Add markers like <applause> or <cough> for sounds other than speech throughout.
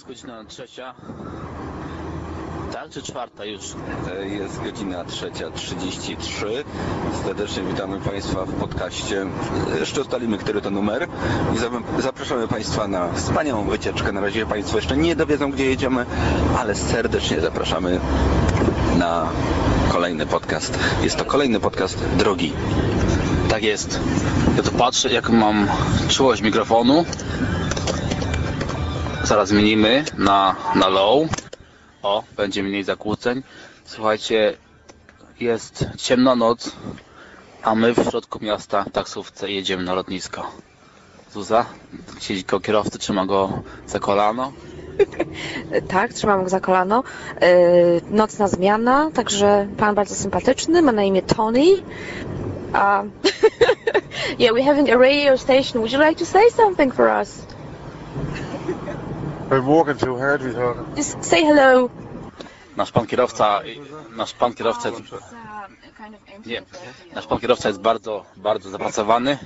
Jest godzina trzecia. Tak, czy czwarta już? E, Jest godzina 3.33. Serdecznie witamy Państwa w podcaście. Jeszcze ustalimy, który to numer. I za- zapraszamy Państwa na wspaniałą wycieczkę. Na razie Państwo jeszcze nie dowiedzą, gdzie jedziemy, ale serdecznie zapraszamy na kolejny podcast. Jest to kolejny podcast drogi. Tak jest. Ja tu patrzę, jak mam czułość mikrofonu. Zaraz zmienimy na, na low. O, będzie mniej zakłóceń. Słuchajcie, jest ciemna noc, a my w środku miasta w taksówce jedziemy na lotnisko. Zuza, siedzi koło kierowcy, trzyma go za kolano. <laughs> Tak, trzymam go za kolano. Yy, nocna zmiana, także pan bardzo sympatyczny, ma na imię Tony. Um, <laughs> yeah, we're having a radio station. Would you like to say something for us? Too hard. Just say hello. Nasz pan kierowca, nasz pan kierowca jest, nie, nasz pan kierowca jest bardzo, bardzo zapracowany,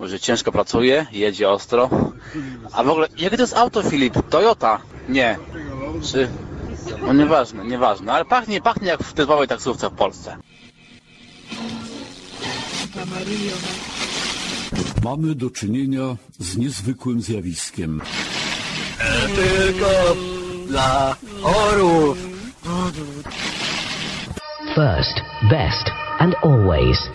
że ciężko pracuje, jedzie ostro. A w ogóle, jakie to jest auto, Filip? Toyota? Nie. Czy... No nieważne, nieważne, ale pachnie, pachnie jak w typowej taksówce w Polsce. Mamy do czynienia z niezwykłym zjawiskiem. First, best and always.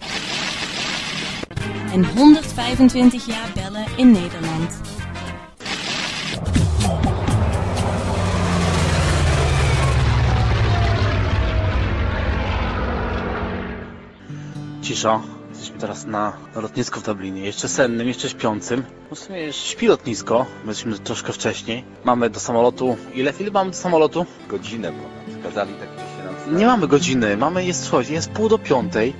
En 125 jaar bellen in Nederland. Cisza. Jesteśmy teraz na, lotnisku w Dublinie. Jeszcze sennym, jeszcze śpiącym. No w sumie jeszcze śpi lotnisko. My jesteśmy troszkę wcześniej. Mamy do samolotu... Ile Filip mamy do samolotu? Godzinę ponad. Kazali tak się nam stawić. Nie mamy godziny, mamy jest, słuchajcie, jest pół do piątej,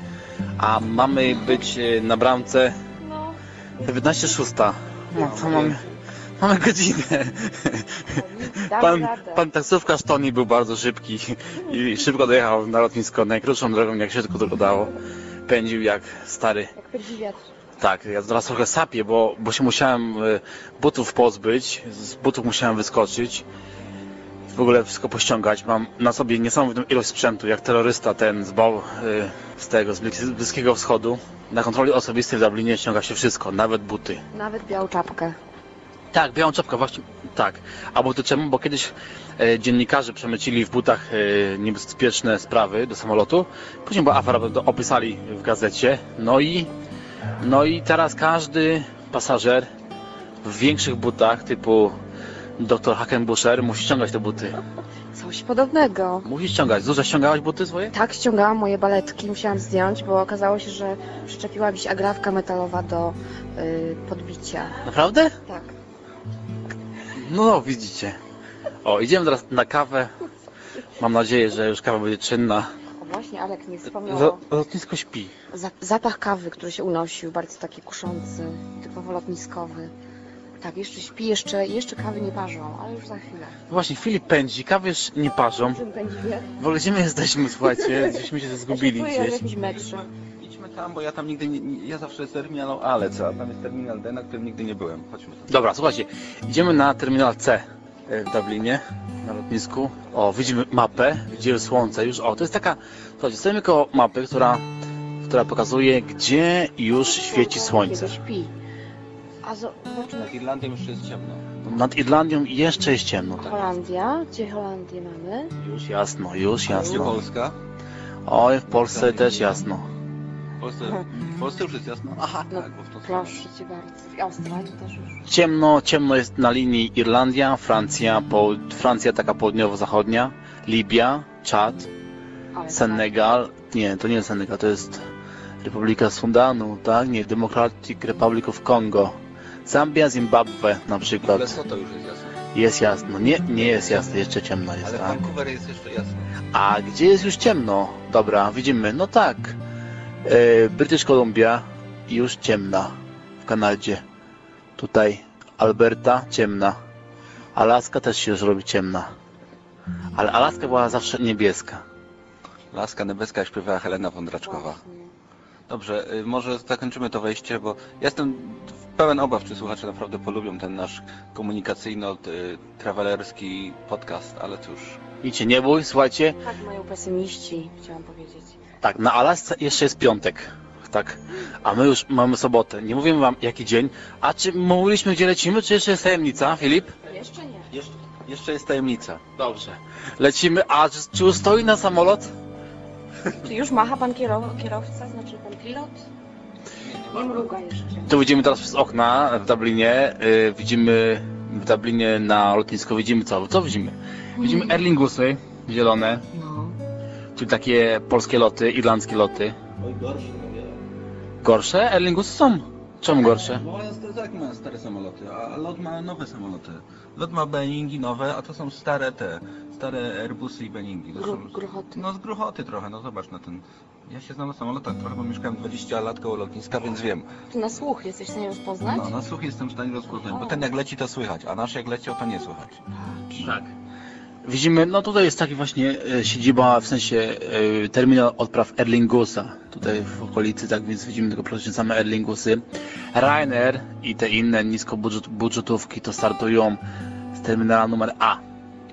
a mamy być e, na bramce 19.06. No to mamy, mamy godzinę. Pan, pan taksówkarz Tony był bardzo szybki i szybko dojechał na lotnisko najkrótszą drogą, jak się tylko tylko dało. Pędził jak stary. Jak pędzi wiatr. Tak, ja teraz trochę sapię, bo, bo się musiałem e, butów pozbyć, z butów musiałem wyskoczyć, w ogóle wszystko pościągać. Mam na sobie niesamowitą ilość sprzętu, jak terrorysta ten z, Bał, e, z tego, z Blis- Bliskiego Wschodu. Na kontroli osobistej w Dublinie ściąga się wszystko, nawet buty. Nawet białą czapkę. Tak, białą czapkę właśnie, tak. A buty czemu? Bo kiedyś e, dziennikarze przemycili w butach e, niebezpieczne sprawy do samolotu. Później była afera, bo to opisali w gazecie. No i, no i teraz każdy pasażer w większych butach typu dr Hackenbusher musi ściągać te buty. Coś podobnego. Musi ściągać. Zuzia, ściągałaś buty swoje? Tak, ściągałam moje baletki, musiałam zdjąć, bo okazało się, że przyczepiła mi się agrafka metalowa do y, podbicia. Naprawdę? Tak. No, no, widzicie. O, idziemy teraz na kawę. Mam nadzieję, że już kawa będzie czynna. O właśnie, Alek nie wspomniał Lotnisko śpi. za- zapach kawy, który się unosił, bardzo taki kuszący, typowo lotniskowy. Tak, jeszcze śpi, jeszcze, jeszcze kawy nie parzą, ale już za chwilę. Właśnie, Filip pędzi, kawy już nie parzą. Czym pędzi wiatr? W ogóle gdzie my jesteśmy, słuchajcie? Gdzieśmy się zgubili w gdzieś. jakimś metrze. Tam, bo ja tam nigdy nie, nie ja zawsze z terminalu A lecę, a tam jest terminal D, na którym nigdy nie byłem. Chodźmy tam. Dobra, słuchajcie, idziemy na terminal C e, w Dublinie, na lotnisku. O, widzimy mapę, widzimy słońce już. O, to jest taka, słuchajcie, stoimy koło mapy, która, która pokazuje, gdzie już świeci słońce. Kiedy śpi. A zo- zobaczmy, Nad Irlandią jeszcze jest ciemno. Nad Irlandią jeszcze jest ciemno. Tak? Holandia. Gdzie Holandię mamy? Już jasno, już Nie jasno. Polska. Oj, w Polsce też jasno. W Polsce, w Polsce już jest jasno. Aha, No, tak, bo w to Proszę Cię bardzo. W Australii też już. Ciemno, ciemno jest na linii Irlandia, Francja, po, Francja taka południowo-zachodnia, Libia, Czad, Ale Senegal, nie, to nie jest Senegal, to jest Republika Sudanu, tak? Nie, Democratic Republic of Congo. Zambia, Zimbabwe na przykład. Lesoto już jest jasno. Jest jasno. Nie, nie jest jasno, jeszcze ciemno jest, Ale tak? Vancouver jest jeszcze jasno. A gdzie jest już ciemno? Dobra, widzimy. No tak. E, British Columbia już ciemna w Kanadzie. Tutaj Alberta ciemna. Alaska też się już robi ciemna. Ale Alaska była zawsze niebieska. Laska Nebieska śpiewała Helena Wądraczkowa. Dobrze, y, może zakończymy to wejście, bo ja jestem pełen obaw, czy słuchacze naprawdę polubią ten nasz komunikacyjno-trawelerski podcast, ale cóż. Widzicie, nie bój, słuchajcie. Tak mają pesymiści, chciałam powiedzieć. Tak, na Alasce jeszcze jest piątek. Tak, a my już mamy sobotę. Nie mówimy wam jaki dzień. A czy mówiliśmy gdzie lecimy, czy jeszcze jest tajemnica, Filip? Jeszcze nie. Jeszcze, jeszcze jest tajemnica. Dobrze. Lecimy, a czy, czy stoi na samolot? Czy już macha pan kierow kierowca, znaczy pan pilot? Nie mruga jeszcze. Tu widzimy teraz przez okna w Dublinie. y, widzimy w Dublinie na lotnisku widzimy co? Co widzimy? Widzimy Erlingusy zielone, No. czyli takie polskie loty, irlandzkie loty. Oj, gorsze, no Gorsze? Erlingusy są. Czemu gorsze? Bo one st- tak mają stare samoloty, a lot ma nowe samoloty. Lot ma Boeingi nowe, a to są stare te, stare Airbusy i Boeingi. To Gru są, gruchoty. no z gruchoty trochę, no zobacz na ten. Ja się znam na samolotach trochę, bo mieszkałem 20 lat koło lotniska, więc wiem. Tu na słuch jesteś w stanie rozpoznać? No, na słuch jestem w stanie rozpoznać, bo ten jak leci to słychać, a nasz jak leciał to nie słychać. Tak. Widzimy, no tutaj jest taki właśnie e, siedziba, w sensie e, terminal odpraw Erlingusa. Tutaj w okolicy, tak więc widzimy tylko praktycznie same Erlingusy. Ryanair i te inne niskobudżetówki to startują z terminala numer A.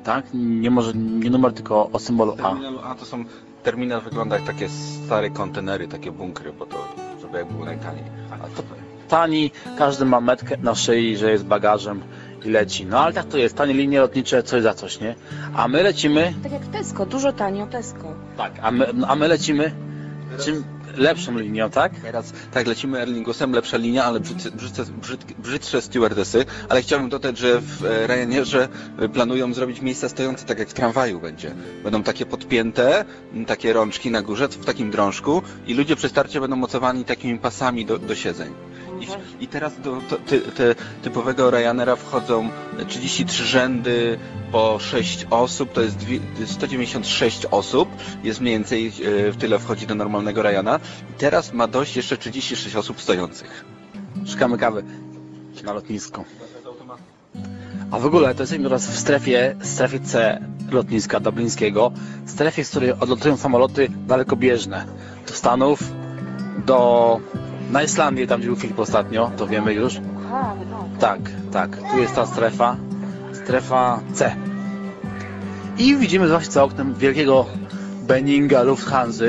Tak? Nie może, nie numer, tylko o symbolu A. A to są, terminal wygląda jak takie stare kontenery, takie bunkry, bo to, żeby jak było najtaniej. A to, Tani, każdy ma metkę na szyi, że jest bagażem i leci. No ale tak to jest, tanie linie lotnicze, coś za coś, nie? A my lecimy, Tak jak Tesco, dużo tanio Tesco. tak, a my, a my lecimy czym lepszą linią, tak? Teraz tak lecimy Erlingusem, lepsza linia, ale brzydce, brzydce, brzydsze stewardesy, ale chciałbym dodać, że w e, Ryanerze e, planują zrobić miejsca stojące tak jak w tramwaju będzie. Będą takie podpięte, takie rączki na górze, w takim drążku i ludzie przy starcie będą mocowani takimi pasami do, do siedzeń. I, teraz do to, ty, ty, typowego Ryanaira wchodzą 33 rzędy po 6 osób, to jest dwie- 196 osób, jest mniej więcej e, w tyle wchodzi do normalnego Ryana. I teraz ma dość jeszcze 36 osób stojących. Szukamy kawy na lotnisku. A w ogóle to jesteśmy teraz w strefie, strefie C lotniska dublińskiego, strefie, z której odlatują samoloty dalekobieżne. Do Stanów, do... na Islandię, tam gdzie był Filip ostatnio, to wiemy już. Tak, tak, tu jest ta strefa, strefa C. I widzimy właśnie za oknem wielkiego Benninga Lufthansa.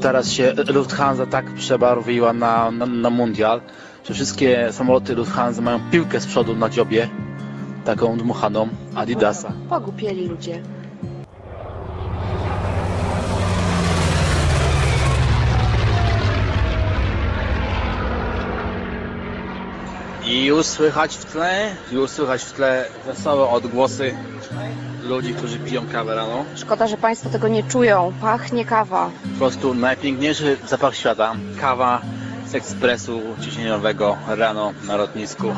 Teraz się Lufthansa tak przebarwiła na, na, na mundial, że wszystkie samoloty Lufthansa mają piłkę z przodu na dziobie, taką dmuchaną Adidasa. Pogupieli ludzie. I już słychać w tle, już słychać w tle wesołe odgłosy ludzi, którzy piją kawę rano. Szkoda, że Państwo tego nie czują. Pachnie kawa. Po prostu najpiękniejszy zapach świata. Kawa z ekspresu ciśnieniowego rano na lotnisku.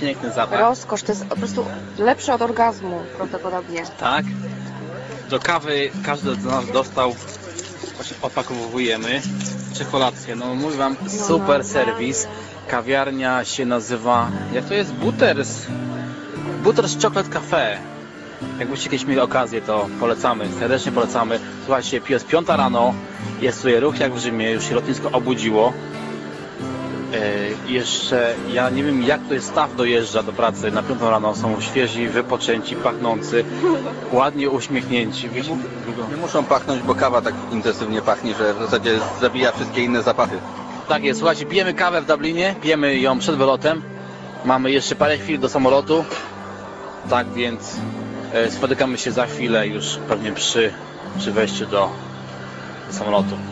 Piękny zapach. Rozkosz, to jest po prostu lepsze od orgazmu prawdopodobnie. Tak. Do kawy każdy z nas dostał, właśnie opakowujemy, czekolację. No mówię wam, super serwis. Kawiarnia się nazywa, jak to jest? Butters. Butters Chocolate Cafe. Jakbyście kiedyś mieli okazję, to polecamy, serdecznie polecamy. Słuchajcie, jest piąta rano, jest tutaj ruch jak w Rzymie, już się lotnisko obudziło. E, jeszcze, ja nie wiem jak to jest staw dojeżdża do pracy na piątą rano, są świeżi, wypoczęci, pachnący, ładnie uśmiechnięci. Nie muszą pachnąć, bo kawa tak intensywnie pachnie, że w zasadzie zabija wszystkie inne zapachy. Tak jest, słuchajcie, pijemy kawę w Dublinie, pijemy ją przed wylotem. Mamy jeszcze parę chwil do samolotu. Tak więc e, spotykamy się za chwilę już pewnie przy, przy wejściu do samolotu.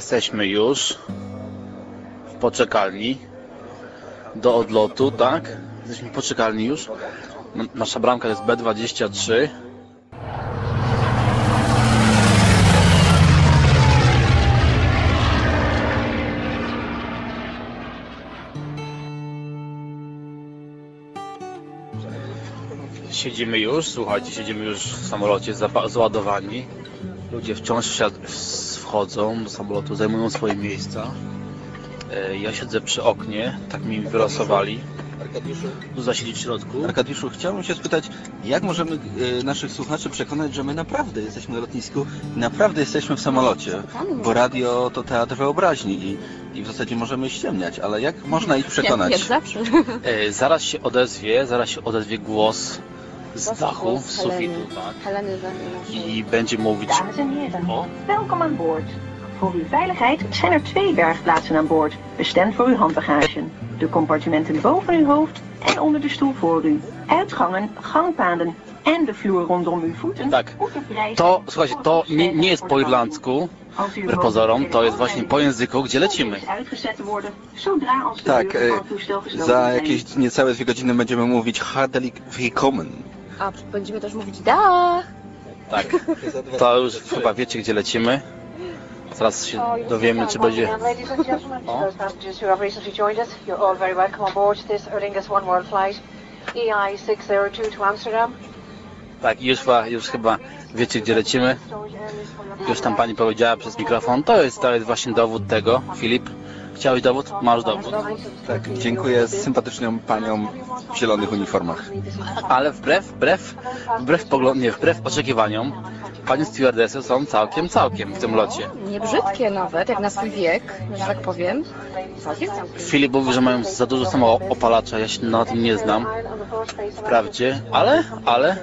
Jesteśmy już w poczekalni do odlotu, tak? Jesteśmy w poczekalni już. Nasza bramka jest B23. Siedzimy już, słuchajcie, siedzimy już w samolocie załadowani. Ludzie wciąż wsiad- wchodzą do samolotu, zajmują swoje miejsca. E, Ja siedzę przy oknie, tak mi wylosowali. Arkadiuszu, Tu zasiedzieć w środku. Arkadiuszu, chciałbym się spytać, jak możemy y, naszych słuchaczy przekonać, że my naprawdę jesteśmy na lotnisku, naprawdę jesteśmy w samolocie, bo radio to teatr wyobraźni i, i w zasadzie możemy ściemniać, ale jak można ich przekonać? Jak, jak zawsze. E, Zaraz się odezwie, zaraz się odezwie głos z Głos- dachu, głos z sufitu, tak? I będzie mówić... Dames en heren, O, welkom aan boord. Voor uw veiligheid zijn er twee bergplaatsen aan boord, bestemd voor uw handbagage. De compartimenten boven uw hoofd en onder de stoel voor u. Uitgangen, gangpaden en de vloer rondom uw voeten Tak. to, słuchajcie, to nie, nie jest po irlandzku, wbrew pozorom, to jest właśnie po języku, gdzie lecimy. Tak, e, za jakieś niecałe dwie godziny będziemy mówić hartelijk willkommen. A będziemy też mówić da. Tak. To już chyba wiecie, gdzie lecimy. Zaraz się dowiemy, czy będzie... Ladies and gentlemen, to Oh. those passengers who have recently joined us, you're all very welcome on board this Aer Lingus One World flight EI 602 to Amsterdam. Tak, już chyba, już chyba wiecie, gdzie lecimy. Już tam pani powiedziała przez mikrofon. To jest, to jest właśnie dowód tego. Filip, chciałeś dowód? Masz dowód. Tak, dziękuję sympatycznym paniom w zielonych uniformach. Ale wbrew, wbrew, wbrew pogląd, nie, wbrew oczekiwaniom, pani stewardessy są całkiem, całkiem w tym locie. Nie brzydkie nawet, jak na swój wiek, że tak powiem. Całkiem, całkiem. Filip mówi, że mają za dużo samoopalacza, ja się na tym nie znam, wprawdzie, ale, ale,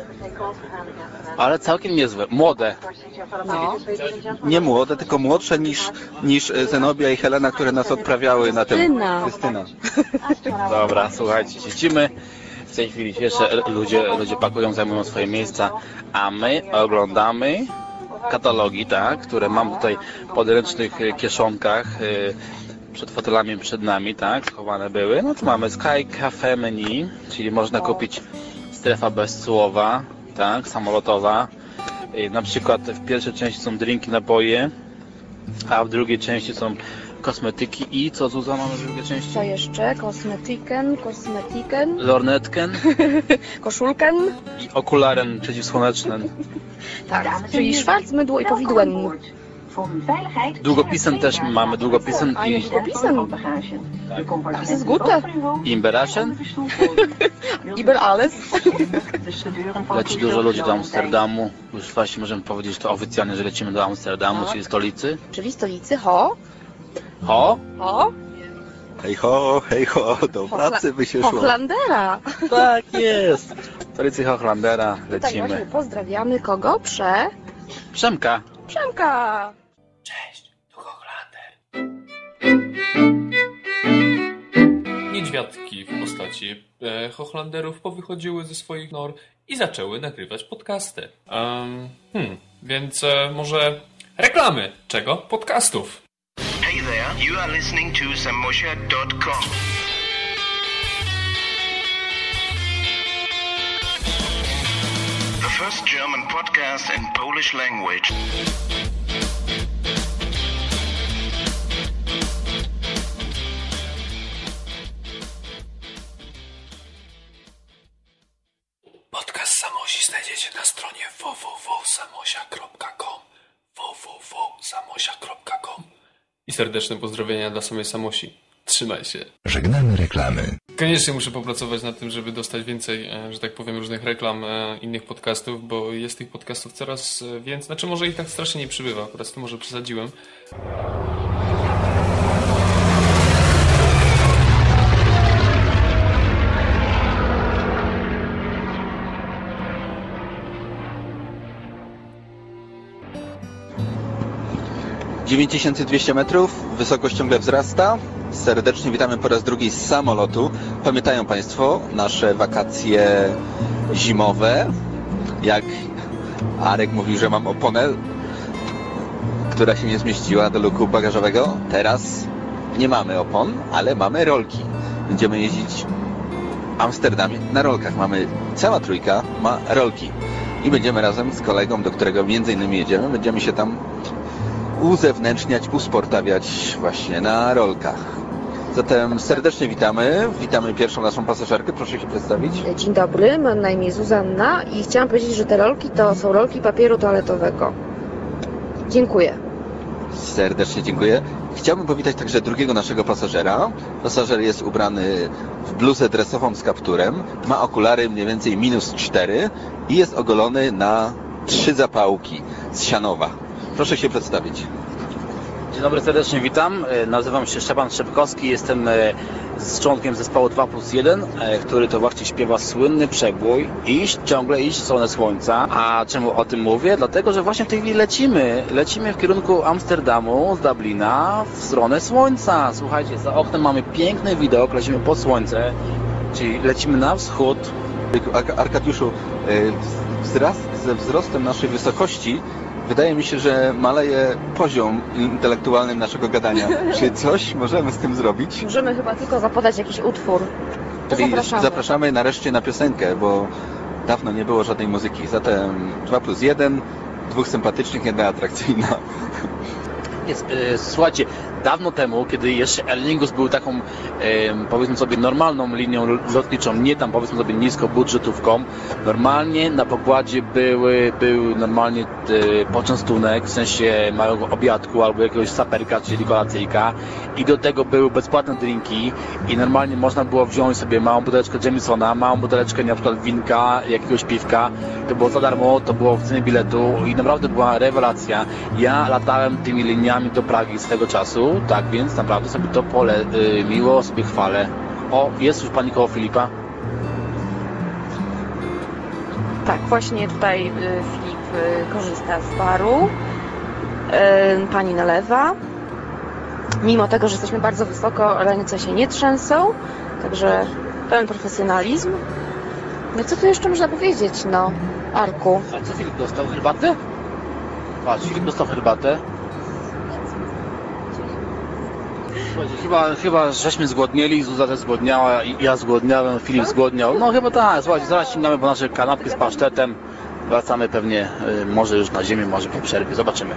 ale całkiem niezłe, młode. No. Nie młode, tylko młodsze niż, niż e, Zenobia i Helena, które nas odprawiały na tym. Krystyna. Krystyna. Dobra, słuchajcie, siedzimy. W tej chwili jeszcze ludzie, ludzie pakują, zajmują swoje miejsca, a my oglądamy katalogi, tak, które mam tutaj w podręcznych e, kieszonkach e, przed fotelami przed nami, tak, schowane były. No to mamy Sky Cafe Menu, czyli można kupić strefa bez słowa, tak, samolotowa. E, Na przykład w pierwszej części są drinki, napoje, a w drugiej części są kosmetyki i co Zuza mamy w drugiej części? Co jeszcze? Kosmetyken, kosmetyken, Lornetken <laughs> koszulken. i okularen przeciwsłoneczny. Tak, czyli heren, szwarcmydło i powidłem. Boord. Voor uw veiligheid Długopisem też mamy, długopisem i- Długopisem. uw handbagage. De compartimenten is goed, hè? boven uw hoofd Imberaschen? Iber alles. Leci dużo ludzi do. Amsterdamu. Już właśnie możemy powiedzieć to oficjalnie, że lecimy do Amsterdamu, Tak. czyli stolicy. Czyli stolicy, ho, Ho! ho, Hej ho, hej ho, do pracy by się szło. Hochlandera. <laughs> Tak jest! Stolicy Hochlandera Tak właśnie lecimy. pozdrawiamy kogo? Prze... Przemka! Przemka. Niedźwiadki w postaci e, Hochlanderów powychodziły ze swoich nor i zaczęły nagrywać podcasty. Em, hmm, więc e, może reklamy czego? Podcastów. Hey there, you are listening to Samosha.com. The first German podcast in Polish language. Serdeczne pozdrowienia dla samej Samosi. Trzymaj się. Żegnamy reklamy. Koniecznie muszę popracować nad tym, żeby dostać więcej, e, że tak powiem, różnych reklam e, innych podcastów, bo jest tych podcastów coraz e, więcej. Znaczy, może ich tak strasznie nie przybywa, akurat to może przesadziłem. 9200 metrów, wysokość ciągle wzrasta. Serdecznie witamy po raz drugi z samolotu. Pamiętają Państwo nasze wakacje zimowe? Jak Arek mówił, że mam oponę, która się nie zmieściła do luku bagażowego. Teraz nie mamy opon, ale mamy rolki. Będziemy jeździć w Amsterdamie na rolkach. Mamy, cała trójka ma rolki. I będziemy razem z kolegą, do którego między innymi jedziemy, będziemy się tam uzewnętrzniać, usportawiać właśnie na rolkach. Zatem serdecznie witamy. Witamy pierwszą naszą pasażerkę. Proszę się przedstawić. Dzień dobry, mam na imię Zuzanna i chciałam powiedzieć, że te rolki to są rolki papieru toaletowego. Dziękuję. Serdecznie dziękuję. Chciałbym powitać także drugiego naszego pasażera. Pasażer jest ubrany w bluzę dresową z kapturem, ma okulary mniej więcej minus 4 i jest ogolony na trzy zapałki z Sianowa. Proszę się przedstawić. Dzień dobry, serdecznie witam. E, Nazywam się Szczepan Szczepkowski, jestem e, z członkiem zespołu 2 plus 1, e, który to właśnie śpiewa słynny przebój Iść, ciągle iść w stronę słońca. A czemu o tym mówię? Dlatego, że właśnie w tej chwili lecimy. Lecimy w kierunku Amsterdamu, z Dublina, w stronę słońca. Słuchajcie, za oknem mamy piękny widok, lecimy pod słońce, czyli lecimy na wschód. Ar- Arkadiuszu, wzrast, ze wzrostem naszej wysokości wydaje mi się, że maleje poziom intelektualny naszego gadania. <laughs> Czy coś możemy z tym zrobić? Możemy chyba tylko zapodać jakiś utwór. To Czyli zapraszamy. zapraszamy nareszcie na piosenkę, bo dawno nie było żadnej muzyki. Zatem 2 plus 1, dwóch sympatycznych, jedna atrakcyjna. Jest, e, słuchajcie, dawno temu, kiedy jeszcze Aer Lingus był taką, powiedzmy sobie, normalną linią lotniczą, nie tam, powiedzmy sobie, nisko budżetówką, normalnie na pokładzie były, był normalnie e, poczęstunek, w sensie małego obiadku albo jakiegoś saperka, czyli kolacyjka i do tego były bezpłatne drinki i normalnie można było wziąć sobie małą buteleczkę Jamesona, małą buteleczkę na przykład winka, jakiegoś piwka, to było za darmo, to było w cenie biletu i naprawdę była rewelacja. Ja latałem tymi liniami do Pragi z tego czasu, tak więc naprawdę sobie to pole y, miło sobie chwalę. O, jest już pani koło Filipa. Tak, właśnie tutaj y, Filip y, korzysta z baru. Y, Pani nalewa. Mimo tego, że jesteśmy bardzo wysoko, ręce się nie trzęsą, także pełen profesjonalizm. No co tu jeszcze można powiedzieć, no, Arku? A co Filip dostał? Herbatę? Patrz, Filip dostał herbatę. Słuchajcie, chyba, chyba żeśmy zgłodnieli, Zuza też zgłodniała, ja zgłodniałem, Filip zgłodniał. No chyba tak, słuchajcie, zaraz sięgamy po nasze kanapki z pasztetem. Wracamy pewnie, y, może już na ziemię, może po przerwie, zobaczymy.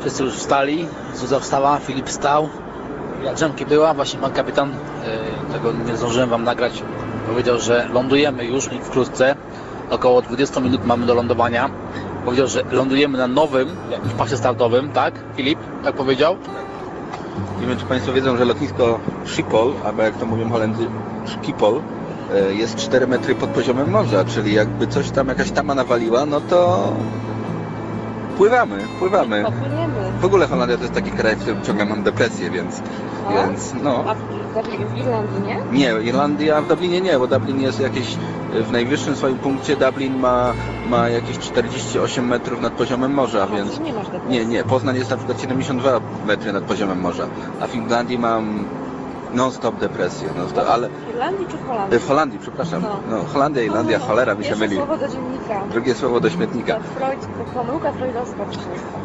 Wszyscy już wstali, Zuza wstała, Filip wstał. Drzemki była, właśnie pan kapitan, e, tego nie zdążyłem wam nagrać, powiedział, że lądujemy już wkrótce. Około 20 minut mamy do lądowania. Powiedział, że lądujemy na nowym pasie startowym, tak? Filip, tak powiedział? Nie wiem, czy Państwo wiedzą, że lotnisko Schiphol, albo jak to mówią Holendrzy, Schiphol, e, jest 4 metry pod poziomem morza, czyli jakby coś tam, jakaś tama nawaliła, no to pływamy, pływamy. Popłyniemy. W ogóle Holandia to jest taki kraj, w którym ciągle mam depresję, więc, A? więc no. A w, w, Irlandii nie? Nie, Irlandia w Dublinie nie, bo Dublin jest jakieś w najwyższym swoim punkcie Dublin ma, ma jakieś 48 metrów nad poziomem morza, A, więc nie masz depresji. nie, nie, Poznań jest na przykład 72 metry nad poziomem morza, a w Irlandii mam non-stop depresję, non-stop, ale W Irlandii czy w Holandii? w Holandii, przepraszam, No. no Holandia, Irlandia, cholera mi się myli. słowo do dziennika. Drugie słowo do śmietnika. Freud, pomyłka freudowska.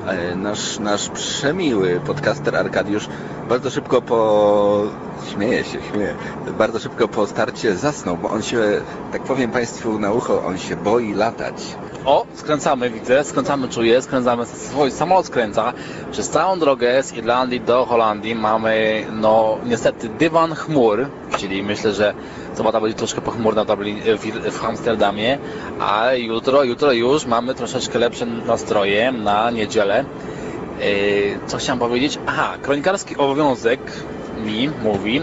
E, Nasz, nasz przemiły podcaster Arkadiusz bardzo szybko po... Śmieje się, śmieje. Bardzo szybko po starcie zasnął, bo on się, tak powiem Państwu na ucho, on się boi latać. O, skręcamy, widzę, skręcamy, czuję, skręcamy, swój samolot skręca. Przez całą drogę z Irlandii do Holandii mamy, no, niestety dywan chmur, czyli myślę, że sobota będzie troszkę pochmurna w, w Amsterdamie, a jutro, jutro już mamy troszeczkę lepsze nastroje na niedzielę. Yy, co chciałem powiedzieć? Aha, kronikarski obowiązek mi mówi,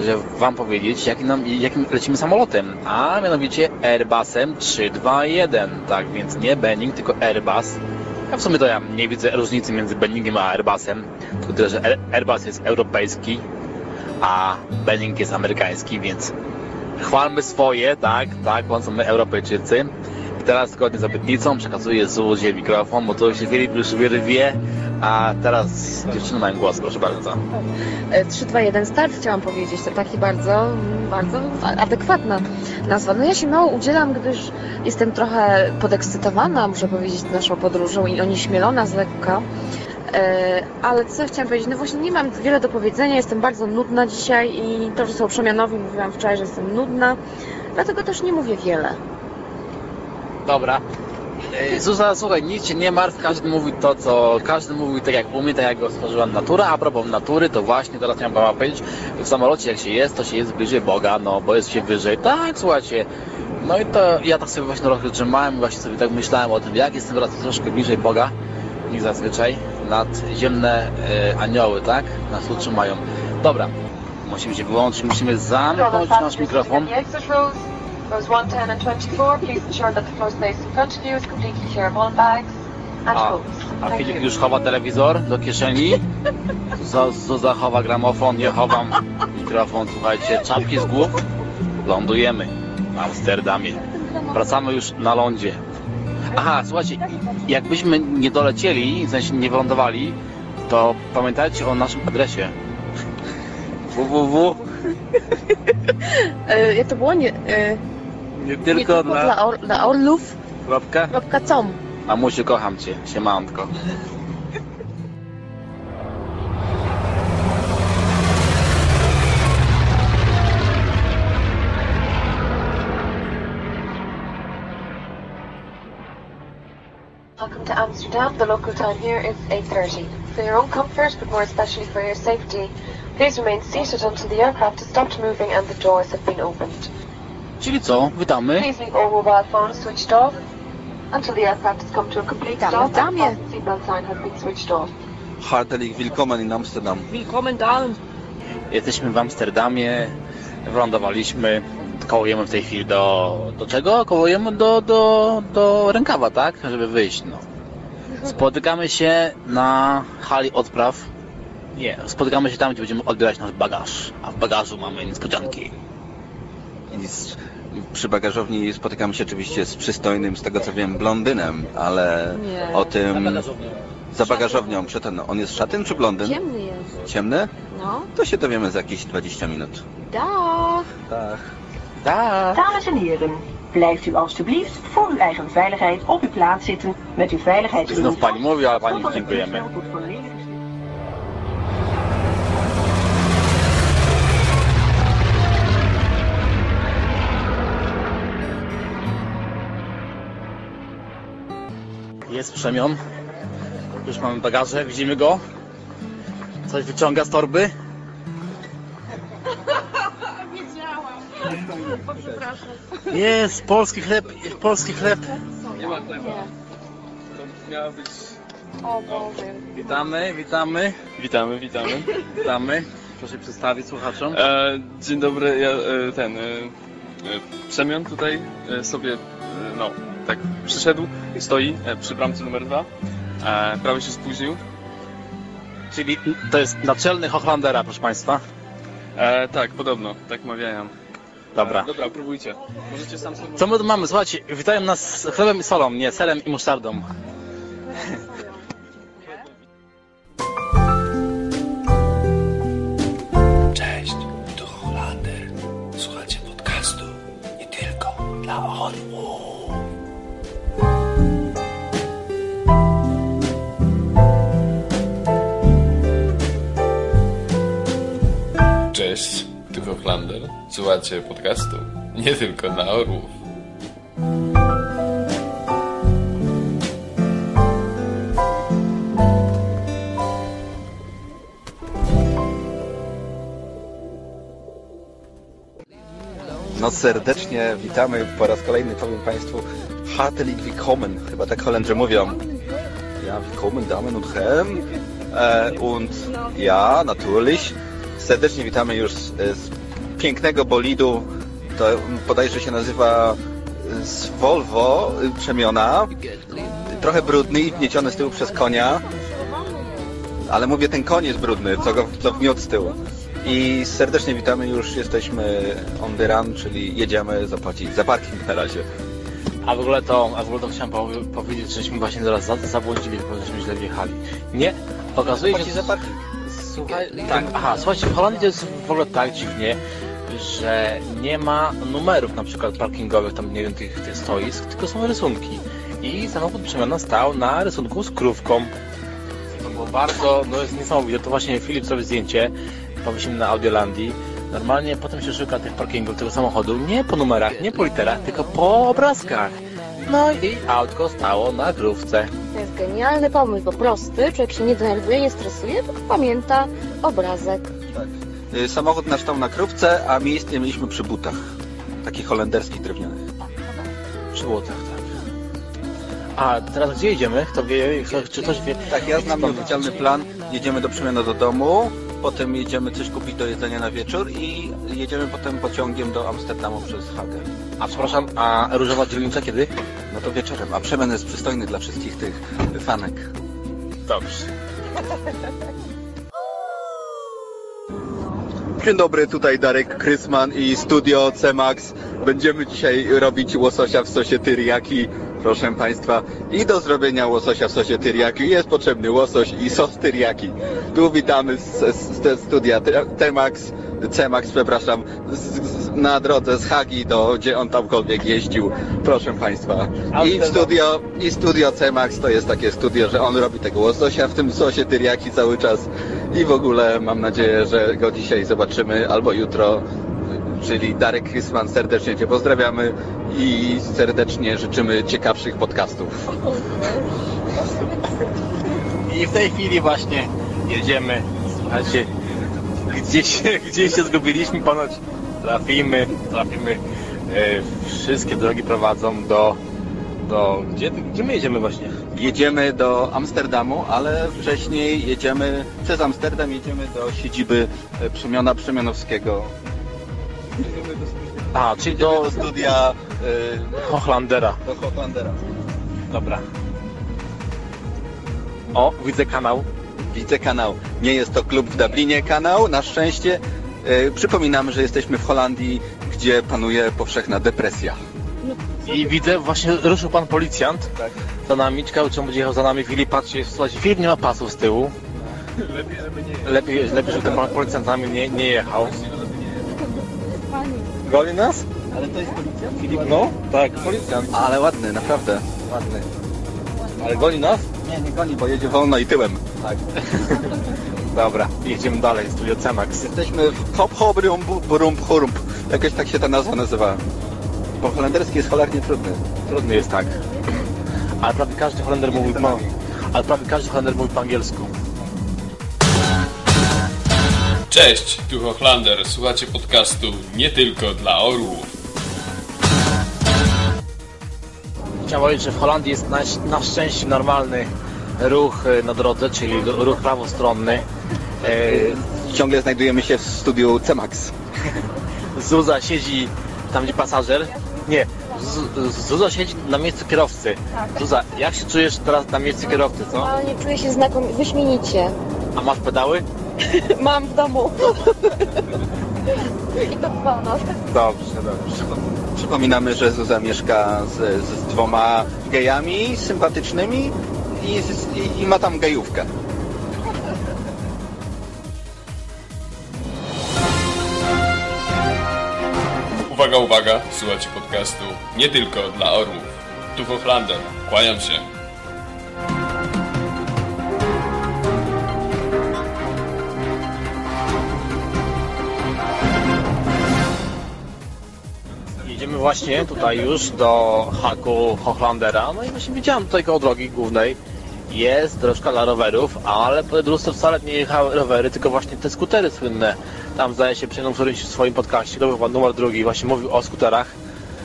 że wam powiedzieć, jakim, nam, jakim lecimy samolotem, a mianowicie Airbusem 321, tak więc nie Boeing, tylko Airbus. Ja w sumie to ja nie widzę różnicy między Boeingiem a Airbusem, tylko że Air- Airbus jest europejski, a Boeing jest amerykański, więc chwalmy swoje, tak, tak, bo są my Europejczycy. Teraz zgodnie z obietnicą przekazuję Zuzie mikrofon, bo to się Filip już wyrwie, A teraz dziewczyny mają głos, proszę bardzo. E, 3, 2, 1 start chciałam powiedzieć. To taki bardzo, bardzo adekwatna nazwa. No ja się mało udzielam, gdyż jestem trochę podekscytowana, muszę powiedzieć, naszą podróżą i onieśmielona z lekka. E, Ale co chciałam powiedzieć? No właśnie nie mam wiele do powiedzenia, jestem bardzo nudna dzisiaj i to, że są przemianowi, mówiłam wczoraj, że jestem nudna, dlatego też nie mówię wiele. Dobra. Zuza, słuchaj, nic się nie martw, każdy mówi to, co każdy mówi tak jak umie, tak jak go stworzyła natura. A propos natury, to właśnie teraz miałem wam powiedzieć, w samolocie jak się jest, to się jest bliżej Boga, no bo jest się wyżej. Tak, słuchajcie. No i to ja tak sobie właśnie trochę drzemałem, właśnie sobie tak myślałem o tym, jak jestem teraz troszkę bliżej Boga niż zazwyczaj. Nadziemne e, anioły, tak? Nas utrzymają. Dobra, musimy się wyłączyć, musimy zamknąć nasz mikrofon. Rows, rows 1, 10 and 24. Please ensure that the floor space in front of you is completely clear of all bags and A, books. a Thank Filip you. już chowa telewizor do kieszeni. Zuza, Zuza chowa gramofon, ja chowam mikrofon, słuchajcie, czapki z głów. Lądujemy w Amsterdamie. Wracamy już na lądzie. Aha, słuchajcie, jakbyśmy nie dolecieli, w sensie nie wylądowali, to pamiętajcie o naszym adresie. <laughs> www. E, to było? Nie, e, Nie nie tylko dla, dla... or, dla orlów. Kropka. Kropka com. Mamusiu, kocham cię. Siemanko. Welcome to Amsterdam. The local time here is 8.30. For your own comfort, but more especially for your safety, please remain seated until the aircraft has stopped moving and the doors have been opened. Czyli co? Witamy. Witamy w damie. willkommen in Amsterdam. Willkommen down. Jesteśmy w Amsterdamie, wylądowaliśmy, kołujemy w tej chwili do, do czego? Kołujemy do, do, do rękawa, tak? Żeby wyjść, no. Spotykamy się na hali odpraw. Nie, spotykamy się tam, gdzie będziemy odbierać nasz bagaż, a w bagażu mamy niespodzianki. I z, przy bagażowni spotykam się oczywiście z przystojnym, z tego co wiem, blondynem, ale Nie. o tym... Za bagażownią, przy ten, on jest szatyn czy blondyn? Ciemny jest. Ciemny? No. To się dowiemy za jakieś 20 minut. Dag. Tak. Tak. Dames en heren, blijft u alstublieft voor uw eigen veiligheid op uw plaats zitten met uw veiligheidsriem Znów pani mówi, ale pani dziękujemy. Jest przemion. Już mamy bagaże, widzimy go. Coś wyciąga z torby. <laughs> Jest, polski chleb, jest polski chleb. Nie ma chleba. To miała być... O Boże. Witamy, witamy, Witamy, witamy. witamy. Proszę przedstawić słuchaczom. E, dzień dobry, ja e, ten. E, e, Przemian tutaj e, sobie, e, no, tak przyszedł, stoi e, przy bramce numer dwa. E, prawie się spóźnił. Czyli to jest naczelny Hochlandera, proszę Państwa. E, tak, podobno, tak mawiają. Dobra. E, dobra, próbujcie. Możecie sam sobie. Co my tu mamy? Słuchajcie, witają nas z chlebem i solą, nie, serem i musztardą. Cześć, tu Holander. Słuchajcie podcastu nie tylko dla orłów. Słuchacie podcastu nie tylko na orłów. No serdecznie witamy po raz kolejny, powiem Państwu, hartelijk willkommen, chyba tak Holendrzy mówią. Ja, willkommen, Damen und Herren. E, und ja, natürlich. Serdecznie witamy już z pięknego bolidu, to bodajże się nazywa z Volvo y, Przemiona. Trochę brudny i wnieciony z tyłu przez konia. Ale mówię, ten koń jest brudny, co go co wmiot z tyłu. I serdecznie witamy, już jesteśmy on the run, czyli jedziemy zapłacić za parking na razie. A w ogóle to, a w ogóle to chciałem powie- powiedzieć, żeśmy właśnie teraz za, zabłądzili, bo żeśmy źle wjechali. Nie, okazuje się, Płaci za parking. Słuchaj, tak, aha, słuchajcie, w Holandii to jest w ogóle tak dziwnie, że nie ma numerów na przykład parkingowych, tam nie wiem, tych, tych stoisk, tylko są rysunki. I samochód przemiana stał na rysunku z krówką. To było bardzo, no jest niesamowite, to właśnie Filip sobie zdjęcie, powiesimy na Audiolandii. Normalnie potem się szuka tych parkingów tego samochodu nie po numerach, nie po literach, tylko po obrazkach. No i autko stało na krówce. To jest genialny pomysł, bo prosty, człowiek się nie denerwuje, nie stresuje, tylko pamięta obrazek. Y, Samochód nasz stał na krówce, a miejsce mieliśmy przy butach. Takich holenderskich drewnianych. Przy łotach, tak. A teraz gdzie jedziemy? Kto wie, kto, czy ktoś wie? Tak, ja znam oficjalny plan. Jedziemy do przemiana do domu, potem jedziemy coś kupić do jedzenia na wieczór i jedziemy potem pociągiem do Amsterdamu przez Hagę. A przepraszam, a różowa dzielnica kiedy? No to wieczorem, a przemian jest przystojny dla wszystkich tych fanek. Dobrze. Dzień dobry, tutaj Darek Krysman i Studio C-Max. Będziemy dzisiaj robić łososia w sosie teriyaki, proszę Państwa. I do zrobienia łososia w sosie teriyaki jest potrzebny łosoś i sos teriyaki. Tu witamy z, z, z studia T-Max, C-Max, przepraszam, z, na drodze z Hagi do gdzie on tamkolwiek jeździł, proszę Państwa. I studio, i studio C-Max to jest takie studio, że on robi tego łososia w tym sosie teriyaki cały czas i w ogóle mam nadzieję, że go dzisiaj zobaczymy albo jutro. Czyli Darek Chrisman, serdecznie Cię pozdrawiamy i serdecznie życzymy ciekawszych podcastów. I w tej chwili właśnie jedziemy. Słuchajcie, gdzieś, <laughs> gdzieś się zgubiliśmy, ponoć trafimy, trafimy. E, wszystkie drogi prowadzą do, do gdzie, gdzie my jedziemy właśnie? Jedziemy do Amsterdamu, ale wcześniej jedziemy, przez Amsterdam jedziemy do siedziby e, Przemiona Przemianowskiego. A, czyli Do do studia e, Hochlandera. do Hochlandera. Dobra. O, widzę kanał. Widzę kanał. Nie jest to klub w Dublinie kanał, na szczęście. E, Przypominam, że jesteśmy w Holandii, gdzie panuje powszechna depresja. I widzę, właśnie ruszył pan policjant Tak. za nami, on będzie jechał za nami. Filip patrzy, słuchajcie, Filip nie ma pasów z tyłu. Lepiej, żeby nie. Lepiej, lepiej żeby ten pan policjant za nami nie, nie jechał. Goli nas? Ale to jest policjant? Filip, no? Tak, policjant. Ale ładny, naprawdę. Ładny. Ale goni nas? Nie, nie goni, bo jedzie wolno i tyłem. Tak. <laughs> Dobra, jedziemy dalej, studio Cemax. Jesteśmy w Hop Hop Rump Rump Rump. Jakoś tak się ta nazwa nazywa. Po holenderski jest cholernie trudny. Trudny jest tak. Ale prawie każdy Holender mówi po, ale prawie każdy Holender mówi po angielsku. Cześć, tu Hochlander. Słuchacie podcastu nie tylko dla orłów. Chciałem powiedzieć, że w Holandii jest na, na szczęście normalny ruch e, na drodze, czyli ruch prawostronny. E, Ciągle znajdujemy się w studiu Cemax. Zuza siedzi tam, gdzie pasażer. Nie, Zuza siedzi na miejscu kierowcy. Zuza, jak się czujesz teraz na miejscu kierowcy, co? Ale nie czuję się znakomicie, wyśmienicie. A masz pedały? <laughs> Mam w domu. <laughs> I to dwa, no. Dobrze, dobrze. Przypominamy, że Zuza mieszka z, z, dwoma gejami sympatycznymi i, i, i ma tam gejówkę. Uwaga, słuchacie podcastu nie tylko dla orłów. Tu Hochlander. Kłaniam się. Jedziemy właśnie tutaj już do haku Hochlandera. No i właśnie widziałem tutaj koło drogi głównej jest drożka dla rowerów, ale po drodze wcale nie jechały rowery, tylko właśnie te skutery słynne. Tam zdaje się przy którymś w swoim podcaście, to był numer drugi, właśnie mówił o skuterach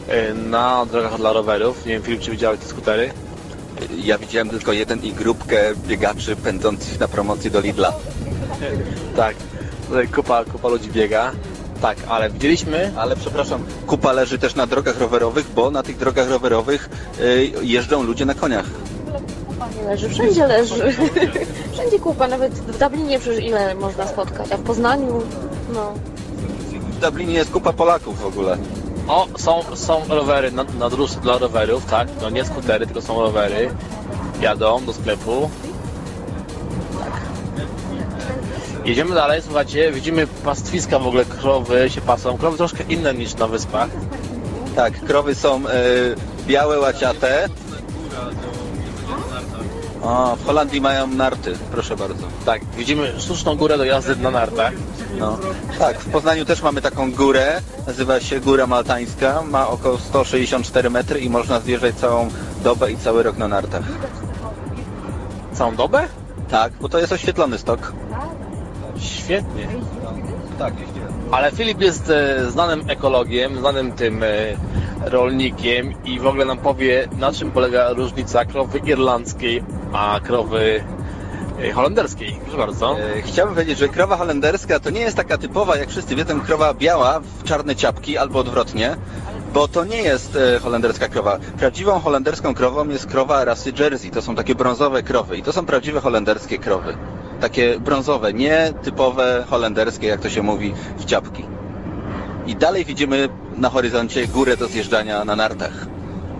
y, na drogach dla rowerów. Nie wiem Filip, czy widziałeś te skutery? Ja widziałem tylko jeden i grupkę biegaczy pędzących na promocji do Lidla. Tak, tutaj kupa, kupa ludzi biega. Tak, ale widzieliśmy, Ale przepraszam, kupa leży też na drogach rowerowych, bo na tych drogach rowerowych y, jeżdżą ludzie na koniach. Kupa nie leży, wszędzie leży. <laughs> Wszędzie kupa, nawet w Dublinie przecież ile można spotkać, a w Poznaniu, no. W Dublinie jest kupa Polaków w ogóle. O, są, są rowery na, na dróżce dla rowerów, tak? No nie skutery, tylko są rowery. Jadą do sklepu. Tak. Jedziemy dalej, słuchajcie, widzimy pastwiska w ogóle, krowy się pasą. Krowy troszkę inne niż na wyspach. Tak, krowy są e, białe, łaciate. W Holandii mają narty, proszę bardzo. Tak, widzimy sztuczną górę do jazdy na nartach. No. Tak, w Poznaniu też mamy taką górę, nazywa się Góra Maltańska, ma około 164 metry i można zjeżdżać całą dobę i cały rok na nartach. Całą dobę? Tak, bo to jest oświetlony stok. Świetnie. Tak, Ale Filip jest e, znanym ekologiem, znanym tym e, rolnikiem i w ogóle nam powie, na czym polega różnica krowy irlandzkiej, a krowy e, holenderskiej. Proszę bardzo. E, Chciałbym powiedzieć, że krowa holenderska to nie jest taka typowa, jak wszyscy wiedzą, krowa biała w czarne ciapki albo odwrotnie, bo to nie jest e, holenderska krowa. Prawdziwą holenderską krową jest krowa rasy Jersey. To są takie brązowe krowy i to są prawdziwe holenderskie krowy. Takie brązowe, nie typowe holenderskie, jak to się mówi, w ciapki. I dalej widzimy na horyzoncie górę do zjeżdżania na nartach.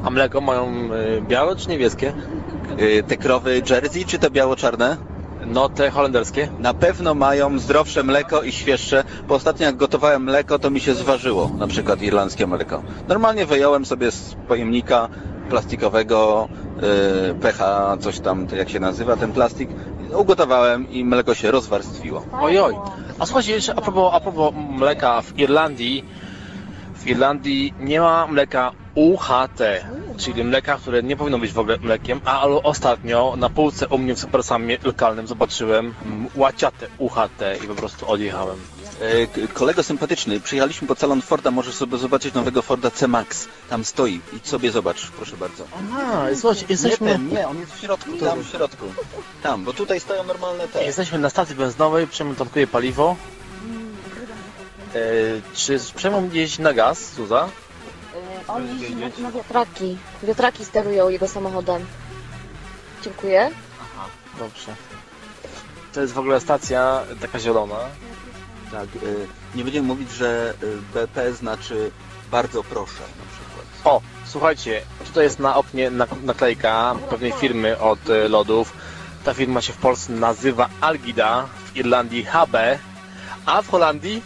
A mleko mają e, białe czy niebieskie? E, Te krowy Jersey czy te biało-czarne? No te holenderskie. Na pewno mają zdrowsze mleko i świeższe, bo ostatnio jak gotowałem mleko, to mi się zważyło, na przykład irlandzkie mleko. Normalnie wyjąłem sobie z pojemnika plastikowego yy, pecha, coś tam, to jak się nazywa ten plastik, ugotowałem i mleko się rozwarstwiło. Ojoj. A słuchajcie, jeszcze a propos, a propos mleka w Irlandii, w Irlandii nie ma mleka UHT, czyli mleka, które nie powinno być w ogóle mlekiem, a ale ostatnio na półce u mnie w supersamie lokalnym zobaczyłem łaciate UHT i po prostu odjechałem. E, Kolego sympatyczny, przyjechaliśmy po salon Forda, możesz sobie zobaczyć nowego Forda C-Max. Tam stoi. Idź sobie zobacz, proszę bardzo. Aha, słuchajcie, jesteśmy... Nie, ten, nie, on jest w środku, tam w środku. Tam, bo tutaj stoją normalne te. Jesteśmy na stacji benzynowej, Przemon tankuje paliwo. E, czy Przemon jeździ na gaz, Suza? On jeździ na, na wiatraki. Wiatraki sterują jego samochodem. Dziękuję. Dobrze. To jest w ogóle stacja taka zielona. Tak, y, nie będziemy mówić, że y, BP znaczy bardzo proszę na przykład. O, słuchajcie, tutaj jest na oknie nak- naklejka pewnej firmy od e, lodów. Ta firma się w Polsce nazywa Algida, w Irlandii HB, a w Holandii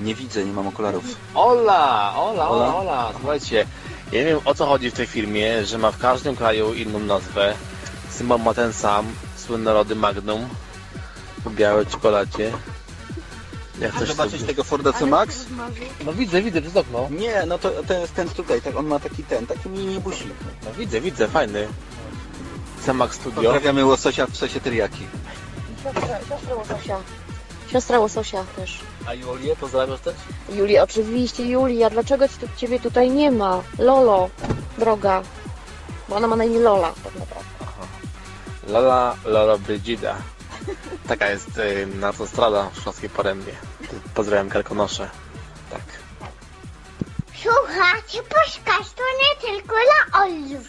Nie widzę, nie mam okularów. Ola, Ola, Ola, Ola? Słuchajcie, ja nie wiem o co chodzi w tej firmie, że ma w każdym kraju inną nazwę. Symbol ma ten sam, słynne lody Magnum, po białej czekoladzie. Jak Chcesz zobaczyć tego Forda C-Max? No widzę, widzę przez okno. Nie, no to, to jest ten tutaj, tak, on ma taki ten, taki mini busik. No widzę, widzę, fajny. C-Max Studio. Pozdrawiamy łososia w sosie teriyaki. Siostra, siostra łososia. Siostra łososia też. A Julię pozdrawiasz też? Julia, oczywiście Julia, dlaczego ci tu, ciebie tutaj nie ma? Lolo, droga. Bo ona ma na imię Lola, tak naprawdę. Lola, Lola Brygida. Taka jest y, na autostrada w Szklarskiej Porębie. Pozdrawiam Karkonosze. Tak. Słuchajcie, podcast to nie tylko dla Olów.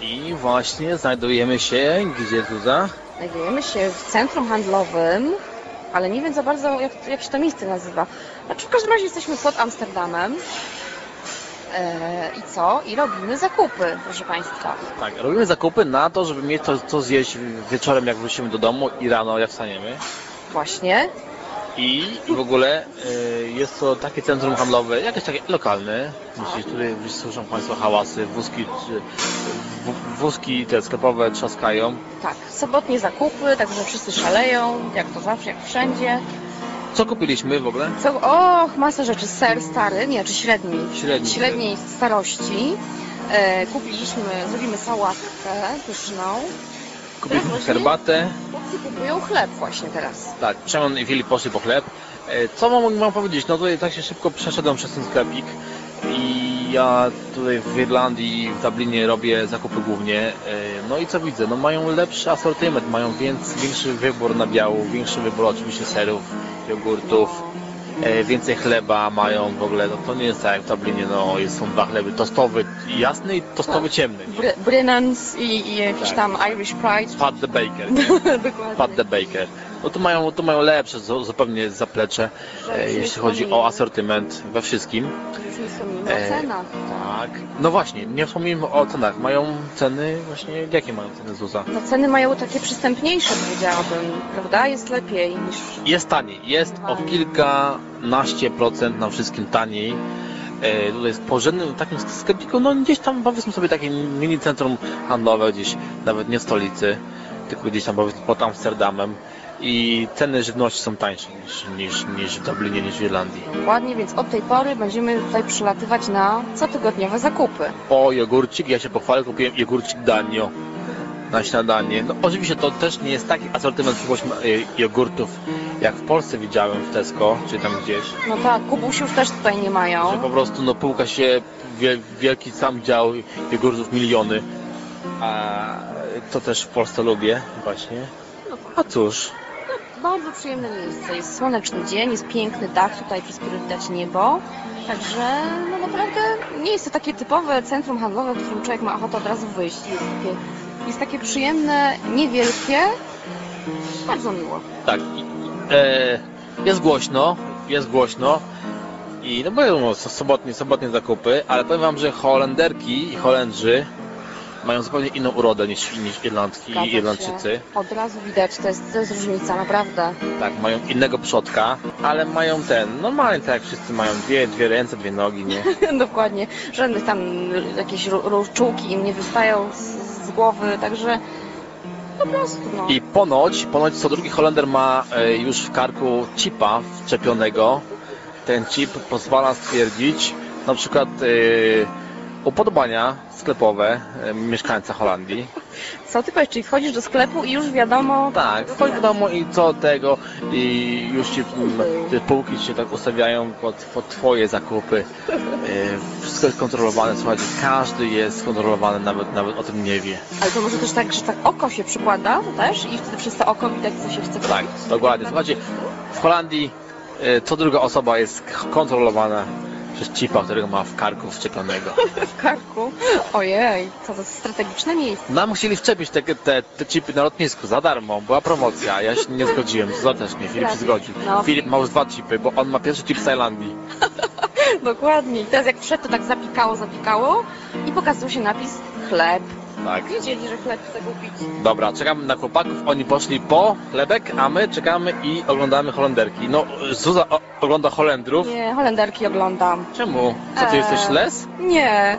I właśnie znajdujemy się, gdzie Zuza? Znajdujemy się w centrum handlowym, ale nie wiem za bardzo, jak, jak się to miejsce nazywa. Znaczy, w każdym razie jesteśmy pod Amsterdamem. E, I co? I robimy zakupy, proszę Państwa. Tak, robimy zakupy na to, żeby mieć to, co zjeść wieczorem, jak wrócimy do domu i rano, jak wstaniemy. Właśnie. I w ogóle y, jest to takie centrum handlowe, jakieś takie lokalne, gdzieś tutaj słyszą Państwo hałasy, wózki, czy- w- wózki te sklepowe trzaskają. Tak, sobotnie zakupy, także wszyscy szaleją, jak to zawsze, jak wszędzie. Co kupiliśmy w ogóle? Co, och, masa rzeczy. Ser stary, nie, czy średniej. Średni. Średniej starości. E, kupiliśmy, zrobimy sałatkę pyszną. Kupiliśmy herbatę. Chłopcy kupują chleb właśnie teraz. Tak, Przemon i Filip poszli po chleb. E, Co mam, mam powiedzieć? No tutaj tak się szybko przeszedłem przez ten sklepik i ja tutaj w Irlandii w Dublinie robię zakupy głównie. E, No i co widzę? No mają lepszy asortyment, mają więc, większy wybór nabiału, większy wybór oczywiście serów, jogurtów, więcej chleba mają w ogóle. No to nie jest tak jak w Dublinie, no są dwa chleby, tostowy jasny i tostowy ciemny. Nie? Bry, Brynans i, i jakiś Tak. tam Irish Pride. Pat the Baker. Nie? <laughs> Dokładnie. Pat the Baker. No to mają, to mają lepsze zu- zupełnie zaplecze, e, jeśli chodzi o asortyment we wszystkim. Już nie wspomnimy E, o cenach. Tak. No właśnie, nie wspomnimy o cenach. Mają ceny właśnie, jakie mają ceny Zuza? No ceny mają takie przystępniejsze, powiedziałabym, prawda? Jest lepiej niż... Jest taniej, jest o kilkanaście procent na wszystkim taniej. E, tutaj jest porządnym takim sklepiku, no gdzieś tam powiedzmy sobie takie mini centrum handlowe, gdzieś nawet nie w stolicy, tylko gdzieś tam powiedzmy pod Amsterdamem i ceny żywności są tańsze niż, niż, niż w Dublinie, niż w Irlandii. Ładnie, więc od tej pory będziemy tutaj przylatywać na cotygodniowe zakupy. O, jogurcik, ja się pochwalę, kupiłem jogurcik Danio na śniadanie. No oczywiście to też nie jest taki asortyment y, jogurtów, jak w Polsce widziałem w Tesco, czy tam gdzieś. No tak, kubusiów też tutaj nie mają. Że po prostu no półka się, wie, wielki sam dział jogurtów miliony. A to też w Polsce lubię właśnie. A cóż, Bardzo przyjemne miejsce. Jest słoneczny dzień, jest piękny dach, tutaj przez który widać niebo. Także no naprawdę nie jest to takie typowe centrum handlowe, w którym człowiek ma ochotę od razu wyjść. Jest takie, przyjemne, niewielkie. Bardzo miło. tak. E, jest głośno, jest głośno. I no bo so- sobotnie, sobotnie zakupy, ale powiem wam, że Holenderki i Holendrzy mają zupełnie inną urodę niż, niż Irlandki Zgadza i się. Irlandczycy. Od razu widać, to jest, to jest różnica, naprawdę. Tak, mają innego przodka, ale mają ten, normalnie tak jak wszyscy mają dwie, dwie ręce, dwie nogi, nie? <laughs> Dokładnie. Żadnych tam jakieś ró- różczułki im nie wystają z, z głowy, także po prostu no. I ponoć, ponoć co drugi Holender ma e, już w karku chipa wczepionego. Ten chip pozwala stwierdzić na przykład e, upodobania sklepowe e, mieszkańca Holandii. Co ty powiesz, czyli wchodzisz do sklepu i już wiadomo... Tak, wchodź do domu i co tego i już ci mm, te półki się tak ustawiają pod, pod twoje zakupy. E, Wszystko jest kontrolowane, słuchajcie, każdy jest kontrolowany, nawet, nawet o tym nie wie. Ale to może też tak, że tak oko się przykłada też i wtedy przez to oko widać, co się chce Tak, dokładnie. Słuchajcie, w Holandii e, co druga osoba jest kontrolowana przez chipa, którego ma w karku wczepionego. <laughs> w karku. Ojej, co to strategiczne miejsce. Nam musieli wczepić te, te, te chipy na lotnisku za darmo. Była promocja, ja się nie zgodziłem. Za też nie, Filip się zgodził. No. Filip ma już dwa chipy, bo on ma pierwszy chip z Tajlandii. <laughs> Dokładnie. I teraz jak wszedł, to tak zapikało, zapikało i pokazał się napis chleb. Tak. Wiedzieli, że chleb chce kupić. Dobra, czekamy na chłopaków, oni poszli po chlebek, a my czekamy i oglądamy Holenderki. No, Zuza o, ogląda Holendrów. Nie, Holenderki oglądam. Czemu? Co ty Eee. jesteś les? Nie.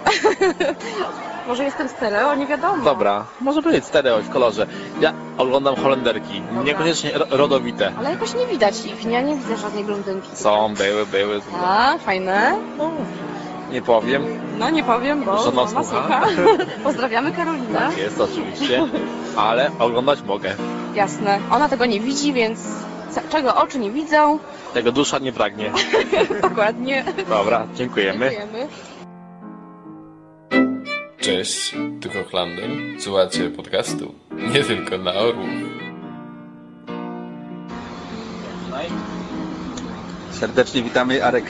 <laughs> Może jestem stereo, nie wiadomo. Dobra, może być stereo w kolorze. Ja oglądam Holenderki, niekoniecznie ro- rodowite. Ale jakoś nie widać ich, ja nie widzę żadnej blondynki. Są, były, były. A, fajne. Nie powiem. No nie powiem, bo Żona żona słucha. <laughs> Pozdrawiamy Karolinę. Tak jest, oczywiście. Ale oglądać mogę. Jasne. Ona tego nie widzi, więc czego oczy nie widzą, Tego dusza nie pragnie. <laughs> dokładnie. Dobra, dziękujemy. Dziękujemy. Cześć, tu Hochlander. Słuchacie podcastu nie tylko na orłów. Serdecznie witamy. Arek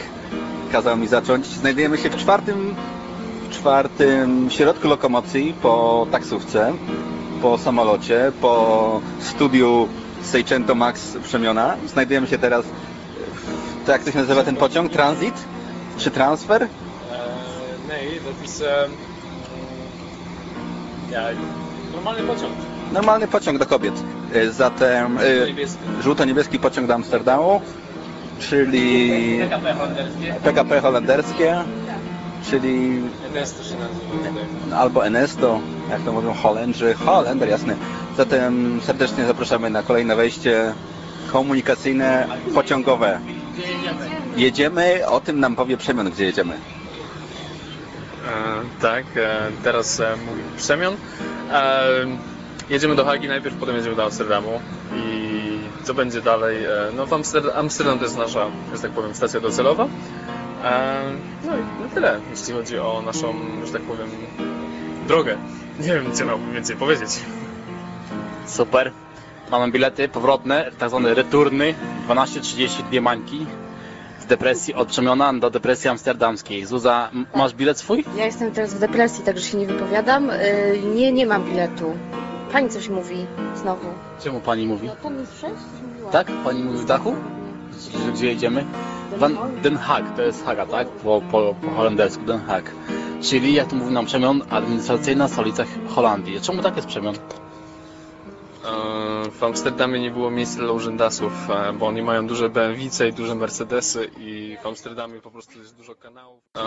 kazał mi zacząć. Znajdujemy się w czwartym, w czwartym środku lokomocji po taksówce, po samolocie, po studiu Seicento Max Przemiona. Znajdujemy się teraz, w, jak to się nazywa ten pociąg? Transit? Czy transfer? Nee, dat is ja, normalny pociąg. Normalny pociąg do kobiet. Y, Zatem Żółto-niebieski. żółto-niebieski pociąg do Amsterdamu, czyli PKP holenderskie. PKP holenderskie, czyli NS to się nazywa tutaj. albo Enesto, jak to mówią Holendrzy, Holender, jasny. Zatem serdecznie zapraszamy na kolejne wejście komunikacyjne, pociągowe. Jedziemy, o tym nam powie Przemian, gdzie jedziemy. E, tak, e, teraz e, mówi Przemian. E, jedziemy do Hagi najpierw, potem jedziemy do Amsterdamu i co będzie dalej? E, no w Amsterdam, Amsterdam to jest nasza, że tak powiem, stacja docelowa. E, no i na tyle, jeśli chodzi o naszą, że tak powiem, drogę. Nie wiem, co miałbym więcej powiedzieć. Super. Mamy bilety powrotne, tak zwane returny. 12.30 dwie mańki. Z depresji od Przemiona do depresji amsterdamskiej. Zuza, masz bilet swój? Ja jestem teraz w depresji, także się nie wypowiadam. Yy, Nie, nie mam biletu. Pani coś mówi znowu. Czemu pani mówi? Tam jest sześć? Tak? Pani mówi w dachu? Gdzie, gdzie jedziemy? Van, Den Haag, to jest Haga, tak? Po, po, po holendersku Den Haag. Czyli, jak to mówi nam Przemian, administracyjna stolica Holandii. Czemu tak jest Przemian? E, W Amsterdamie nie było miejsca dla urzędasów, e, bo oni mają duże BMW i duże Mercedesy i w Amsterdamie po prostu jest dużo kanałów. E,